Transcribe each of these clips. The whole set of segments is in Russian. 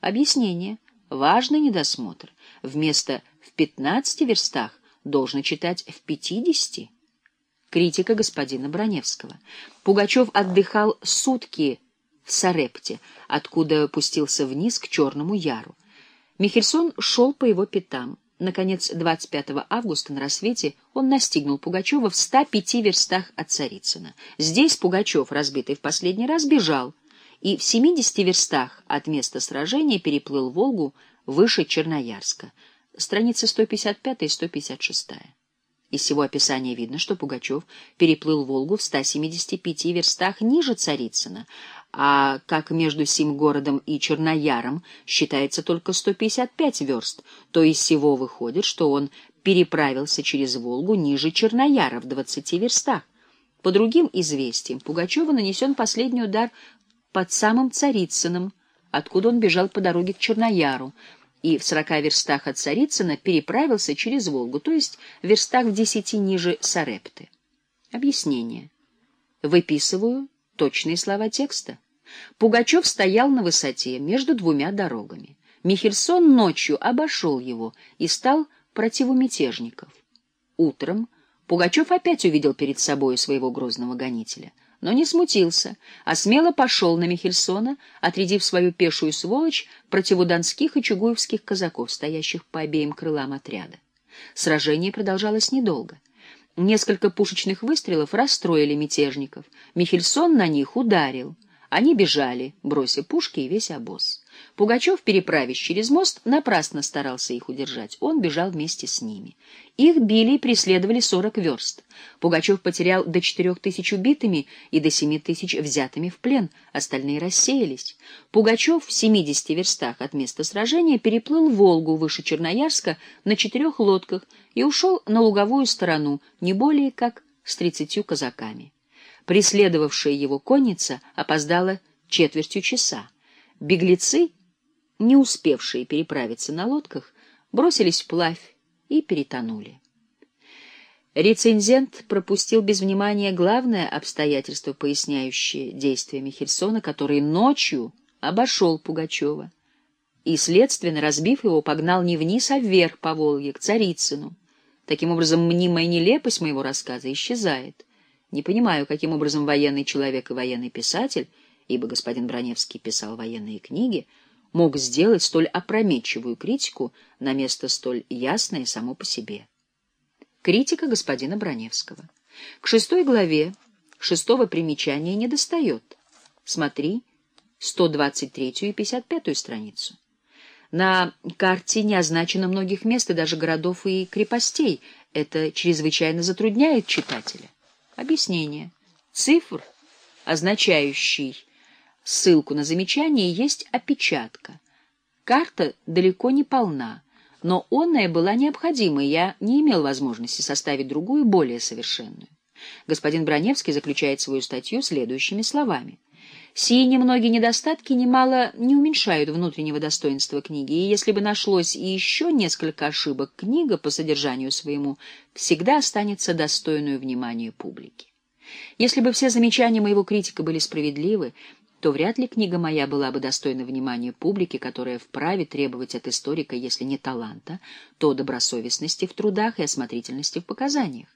Объяснение. Важный недосмотр. Вместо «в пятнадцати верстах» должно читать «в пятидесяти». Критика господина Броневского. Пугачев отдыхал сутки в Сарепте, откуда пустился вниз к Черному Яру. Михельсон шел по его пятам. Наконец, 25 августа на рассвете он настигнул Пугачева в 105 верстах от Царицына. Здесь Пугачев, разбитый в последний раз, бежал, и в 70 верстах от места сражения переплыл Волгу выше Черноярска. Страницы 155 и 156. Из всего описания видно, что Пугачев переплыл Волгу в 175 верстах ниже Царицына, а как между сим городом и Чернояром считается только 155 верст, то из всего выходит, что он переправился через Волгу ниже Чернояра в 20 верстах. По другим известиям, Пугачеву нанесен последний удар под самым Царицыным, откуда он бежал по дороге к Чернояру, и в сорока верстах от Царицына переправился через Волгу, то есть в верстах в десяти ниже Сарепты. Объяснение. Выписываю точные слова текста. Пугачев стоял на высоте между двумя дорогами. Михельсон ночью обошел его и стал противу мятежников. Утром Пугачев опять увидел перед собой своего грозного гонителя, но не смутился, а смело пошел на Михельсона, отрядив свою пешую сволочь противу донских и чугуевских казаков, стоящих по обеим крылам отряда. Сражение продолжалось недолго. Несколько пушечных выстрелов расстроили мятежников. Михельсон на них ударил. Они бежали, бросив пушки и весь обоз. Пугачев, переправясь через мост, напрасно старался их удержать. Он бежал вместе с ними. Их били и преследовали сорок верст. Пугачев потерял до четырех тысяч убитыми и до семи тысяч взятыми в плен. Остальные рассеялись. Пугачев в семидесяти верстах от места сражения переплыл Волгу выше Черноярска на четырех лодках и ушел на луговую сторону, не более как с тридцатью казаками. Преследовавшая его конница опоздала четвертью часа. Беглецы не успевшие переправиться на лодках, бросились вплавь и перетонули. Рецензент пропустил без внимания главное обстоятельство, поясняющее действия Михельсона, который ночью обошел Пугачева и, следственно, разбив его, погнал не вниз, а вверх по Волге, к Царицыну. Таким образом, мнимая нелепость моего рассказа исчезает. Не понимаю, каким образом военный человек и военный писатель, ибо господин Броневский писал военные книги, мог сделать столь опрометчивую критику на место столь ясное само по себе. Критика господина Броневского. К шестой главе шестого примечания не достает. Смотри 123 и 55 страницу. На карте не означено многих мест и даже городов и крепостей. Это чрезвычайно затрудняет читателя. Объяснение. Цифр, означающий ссылку на замечание, есть опечатка. Карта далеко не полна, но онная была необходима, и я не имел возможности составить другую, более совершенную. Господин Броневский заключает свою статью следующими словами. Сие немногие недостатки немало не уменьшают внутреннего достоинства книги, и если бы нашлось и еще несколько ошибок, книга по содержанию своему всегда останется достойную внимания публики. Если бы все замечания моего критика были справедливы, то вряд ли книга моя была бы достойна внимания публики, которая вправе требовать от историка, если не таланта, то добросовестности в трудах и осмотрительности в показаниях.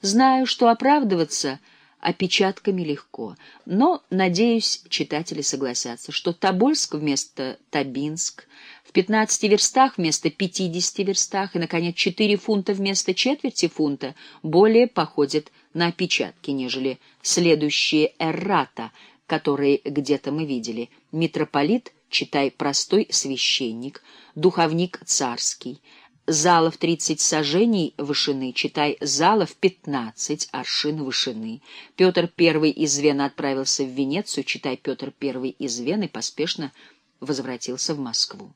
Знаю, что оправдываться опечатками легко, но, надеюсь, читатели согласятся, что Тобольск вместо Табинск, в 15 верстах вместо 50 верстах и, наконец, 4 фунта вместо четверти фунта более походят на опечатки, нежели следующие эррата — которые где-то мы видели. Митрополит, читай, простой священник, духовник царский, зала в тридцать сажений вышины, читай, зала в пятнадцать аршин вышины. Петр I из Вены отправился в Венецию, читай, Петр I из Вены поспешно возвратился в Москву.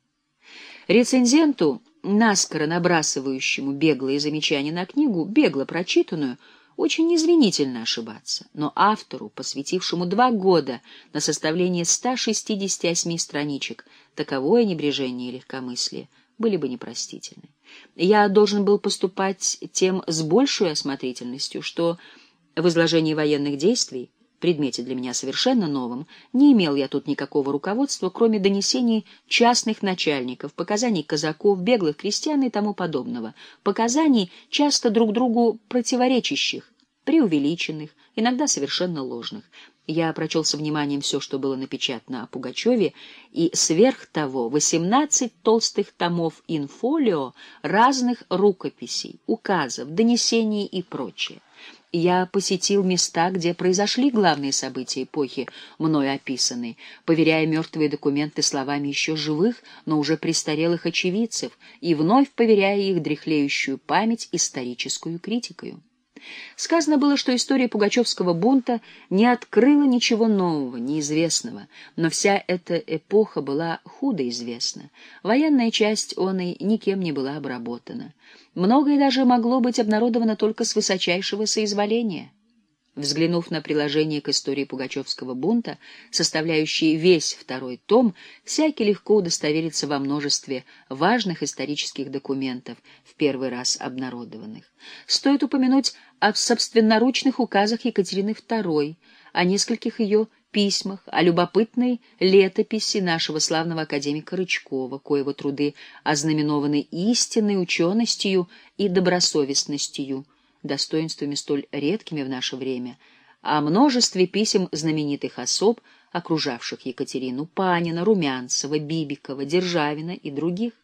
Рецензенту, наскоро набрасывающему беглые замечания на книгу, бегло прочитанную, очень извинительно ошибаться, но автору, посвятившему два года на составление 168 страничек, таковое небрежение и легкомыслие были бы непростительны. Я должен был поступать тем с большей осмотрительностью, что в изложении военных действий предмете для меня совершенно новом, не имел я тут никакого руководства, кроме донесений частных начальников, показаний казаков, беглых крестьян и тому подобного, показаний, часто друг другу противоречащих, преувеличенных, иногда совершенно ложных. Я прочел со вниманием все, что было напечатано о Пугачеве, и сверх того восемнадцать толстых томов инфолио разных рукописей, указов, донесений и прочее. Я посетил места, где произошли главные события эпохи, мною описанные, поверяя мертвые документы словами еще живых, но уже престарелых очевидцев, и вновь поверяя их дряхлеющую память историческую критикою. Сказано было, что история Пугачевского бунта не открыла ничего нового, неизвестного, но вся эта эпоха была худо известна. Военная часть оной никем не была обработана. Многое даже могло быть обнародовано только с высочайшего соизволения. Взглянув на приложение к истории Пугачевского бунта, составляющее весь второй том, всякий легко удостоверится во множестве важных исторических документов, в первый раз обнародованных. Стоит упомянуть о собственноручных указах Екатерины II, о нескольких ее письмах, о любопытной летописи нашего славного академика Рычкова, коего труды ознаменованы истинной ученостью и добросовестностью, достоинствами столь редкими в наше время, о множестве писем знаменитых особ, окружавших Екатерину Панина, Румянцева, Бибикова, Державина и других.